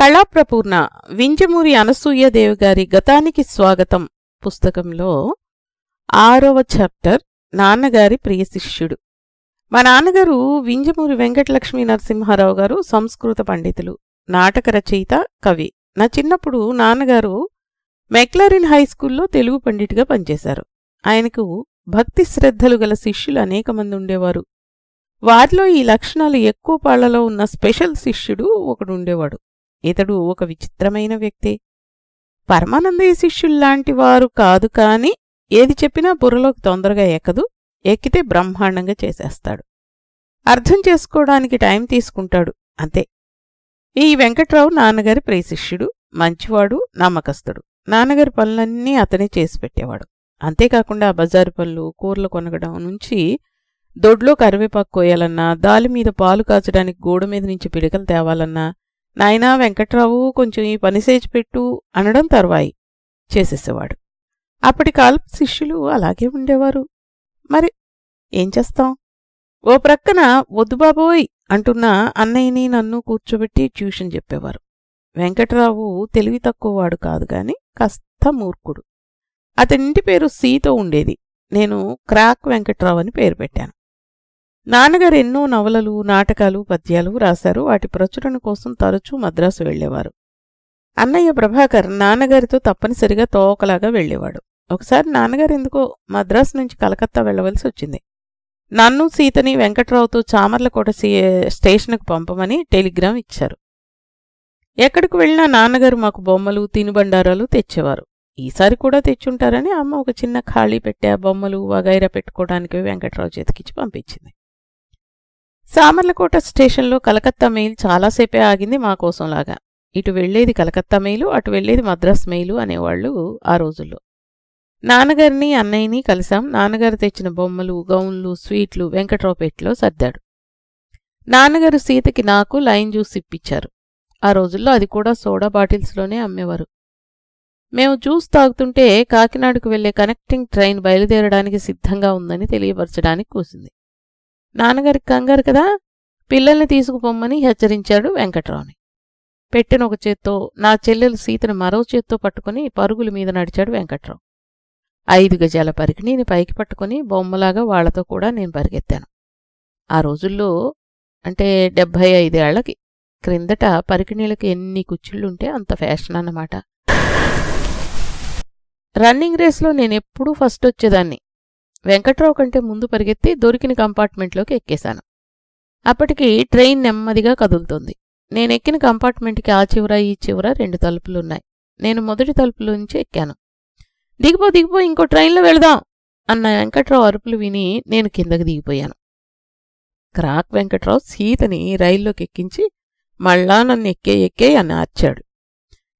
కళాప్రపూర్ణ వింజమూరి అనసూయదేవి గారి గతానికి స్వాగతం పుస్తకంలో ఆరవ చాప్టర్ నాన్నగారి ప్రియ శిష్యుడు. మా నాన్నగారు వింజమూరి వెంకటలక్ష్మీ నరసింహారావు గారు సంస్కృత పండితులు నాటక రచయిత కవి. నా చిన్నప్పుడు నాన్నగారు మెక్లరిన్ హై స్కూల్లో తెలుగు పండిట్గా పనిచేశారు. ఆయనకు భక్తి శ్రద్ధలు గల శిష్యులు అనేక మంది ఉండేవారు. వారిలో ఈ లక్షణాలు ఎక్కువ పాళ్ళలో ఉన్న స్పెషల్ శిష్యుడు ఒకడు ఉండేవాడు ఇతడు ఒక విచిత్రమైన వ్యక్తి. పరమానందయ్య శిష్యుల్లాంటి వారు కాదు కాని ఏది చెప్పినా బుర్రలోకి తొందరగా ఎక్కదు ఎక్కితే బ్రహ్మాండంగా చేసేస్తాడు. అర్థం చేసుకోవడానికి టైం తీసుకుంటాడు అంతే. ఈ వెంకట్రావు నాన్నగారి ప్రియశిష్యుడు మంచివాడు నమ్మకస్తుడు. నాన్నగారి పనులన్నీ అతనే చేసి పెట్టేవాడు. అంతేకాకుండా బజారు పనులు కూరలు కొనగడం నుంచి దొడ్లో కరివేపాకు కోయాలన్నా దాలి మీద పాలు కాచడానికి గోడ మీద నుంచి పిడకలు తేవాలన్నా నాయనా వెంకట్రావు కొంచెం ఈ పని సేచి పెట్టు అనడం తర్వాయి చేసేసేవాడు. అప్పటి కాలపు శిష్యులు అలాగే ఉండేవారు. మరి ఏం చేస్తాం? ఓ ప్రక్కన వద్దు బాబోయ్ అంటున్న అన్నయ్యని నన్ను కూర్చోబెట్టి ట్యూషన్ చెప్పేవారు. వెంకట్రావు తెలివి తక్కువవాడు కాదు గాని కాస్త మూర్ఖుడు. అతనింటి పేరు సీతో ఉండేది. నేను క్రాక్ వెంకట్రావు అని పేరు పెట్టాను. నాన్నగారు ఎన్నో నవలలు నాటకాలు పద్యాలు రాశారు. వాటి ప్రచురణ కోసం తరచూ మద్రాసు వెళ్ళేవారు అన్నయ్య ప్రభాకర్ నాన్నగారితో తప్పనిసరిగా తోకలాగా వెళ్ళేవాడు ఒకసారి నాన్నగారు ఎందుకో మద్రాసు నుంచి కలకత్తా వెళ్ళవలసి వచ్చింది. నన్ను సీతని వెంకట్రావుతో చామర్లకోట స్టేషన్కు పంపమని టెలిగ్రామ్ ఇచ్చారు. ఎక్కడికి వెళ్ళినా నాన్నగారు మాకు బొమ్మలు తినుబండారాలు తెచ్చేవారు. ఈసారి కూడా తెచ్చుంటారని అమ్మ ఒక చిన్న ఖాళీ పెట్టే బొమ్మలు వగైరా పెట్టుకోవడానికి వెంకట్రావు చేతికిచ్చి పంపించింది. సామర్లకోట స్టేషన్లో కలకత్తా మెయిల్ చాలాసేపే ఆగింది మా కోసంలాగా. ఇటు వెళ్ళేది కలకత్తా మెయిలు అటు వెళ్ళేది మద్రాస్ మెయిలు అనేవాళ్ళు ఆ రోజుల్లో. నాన్నగారిని అన్నయ్యని కలిశాం. నాన్నగారు తెచ్చిన బొమ్మలు గౌన్లు స్వీట్లు వెంకట్రావుపేటలో సర్దాడు. నాన్నగారు సీతకి నాకు లైన్ జ్యూస్ ఇప్పించారు ఆ రోజుల్లో అది కూడా సోడా బాటిల్స్లోనే అమ్మేవారు. మేము జ్యూస్ తాగుతుంటే కాకినాడకు వెళ్ళే కనెక్టింగ్ ట్రైన్ బయలుదేరడానికి సిద్ధంగా ఉందని తెలియపరచడానికి కూసింది. నాన్నగారికి కంగారు కదా పిల్లల్ని తీసుకుపోమ్మని హెచ్చరించాడు వెంకట్రావుని. పెట్టిన ఒక చేత్తో నా చెల్లెలు సీతను మరో చేత్తో పట్టుకుని పరుగుల మీద నడిచాడు వెంకట్రావు. ఐదు గజాల పరికిణీని పైకి పట్టుకుని బొమ్మలాగా వాళ్ళతో కూడా నేను పరిగెత్తాను. ఆ రోజుల్లో అంటే డెబ్భై ఐదేళ్ళకి క్రిందట పరికిణీలకు ఎన్ని కుచ్చిళ్ళుంటే అంత ఫ్యాషన్ అన్నమాట. రన్నింగ్ రేస్లో నేనెప్పుడూ ఫస్ట్ వచ్చేదాన్ని. వెంకట్రావు కంటే ముందు పరిగెత్తి దొరికిన కంపార్ట్మెంట్లోకి ఎక్కేశాను. అప్పటికి ట్రైన్ నెమ్మదిగా కదులుతోంది. నేనెక్కిన కంపార్ట్మెంట్కి ఆ చివర ఈ చివర రెండు తలుపులున్నాయి. నేను మొదటి తలుపులోంచి ఎక్కాను. దిగిపో దిగిపో ఇంకో ట్రైన్లో వెళదాం అన్న వెంకట్రావు అరుపులు విని నేను కిందకి దిగిపోయాను. క్రాక్ వెంకట్రావు సీతని రైల్లోకి ఎక్కించి మళ్ళా నన్ను ఎక్కే ఎక్కే అని ఆర్చాడు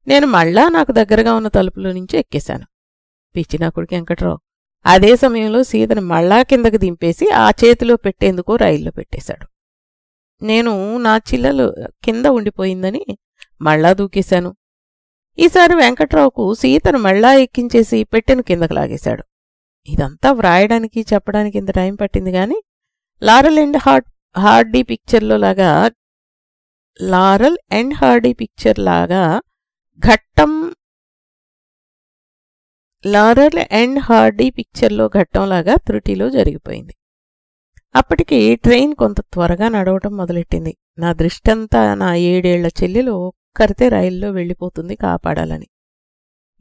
నేను మళ్ళా నాకు దగ్గరగా ఉన్న తలుపులో నుంచి ఎక్కేశాను. పిచ్చినాకుడికి వెంకట్రావు. అదే సమయంలో సీతని మళ్ళా కిందకు దింపేసి ఆ చేతిలో పెట్టేందుకు రైల్లో పెట్టేశాడు. నేను నా చిల్లలు కింద ఉండిపోయిందని మళ్ళా దూకేశాను. ఈసారి వెంకట్రావుకు సీతను మళ్ళా ఎక్కించేసి పెట్టెను కిందకు లాగేశాడు. ఇదంతా వ్రాయడానికి చెప్పడానికి ఇంత టైం పట్టింది గాని లారల్ అండ్ హార్డ్ హార్డీ పిక్చర్లో లాగా లారల్ అండ్ హార్డీ పిక్చర్ లాగా ఘట్టం లారల్ అండ్ హార్డీ పిక్చర్లో ఘట్టంలాగా త్రుటిలో జరిగిపోయింది. అప్పటికి ట్రైన్ కొంత త్వరగా నడవటం మొదలెట్టింది. నా దృష్టంతా నా ఏడేళ్ళ చెల్లెలు ఒక్కరితే రైల్లో వెళ్ళిపోతుంది కాపాడాలని.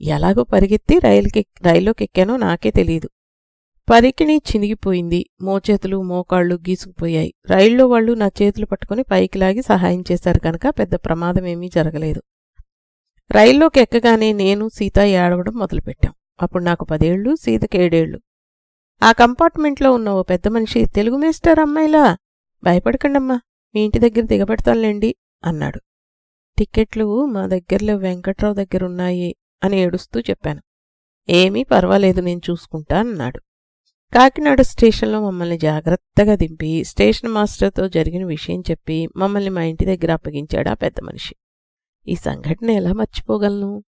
ఎలాగో పరిగెత్తి రైలుకి రైల్లోకి ఎక్కానో నాకే తెలియదు పరికిణి చినిగిపోయింది. మోచేతులు మోకాళ్ళు గీసుకుపోయాయి. రైల్లో వాళ్ళు నా చేతులు పట్టుకుని పైకి లాగి సహాయం చేశారు కనుక పెద్ద ప్రమాదమేమీ జరగలేదు. రైల్లోకి ఎక్కగానే నేను సీత ఏడవడం మొదలుపెట్టాం. అప్పుడు నాకు పదేళ్ళు సీతకి ఏడేళ్ళు. ఆ కంపార్ట్మెంట్లో ఉన్న ఓ పెద్ద మనిషి తెలుగు మేస్టర్ అమ్మాయిలా? భయపడకండమ్మా మీ ఇంటి దగ్గర దిగబెడతానులేండి అన్నాడు. టిక్కెట్లు మా దగ్గరలో వెంకట్రావు దగ్గరున్నాయి అని ఏడుస్తూ చెప్పాను. ఏమీ పర్వాలేదు నేను చూసుకుంటా అన్నాడు. కాకినాడ స్టేషన్లో మమ్మల్ని జాగ్రత్తగా దింపి స్టేషన్ మాస్టర్తో జరిగిన విషయం చెప్పి మమ్మల్ని మా ఇంటి దగ్గర అప్పగించాడు ఆ పెద్ద మనిషి. ఈ సంఘటన ఎలా మర్చిపోగలను?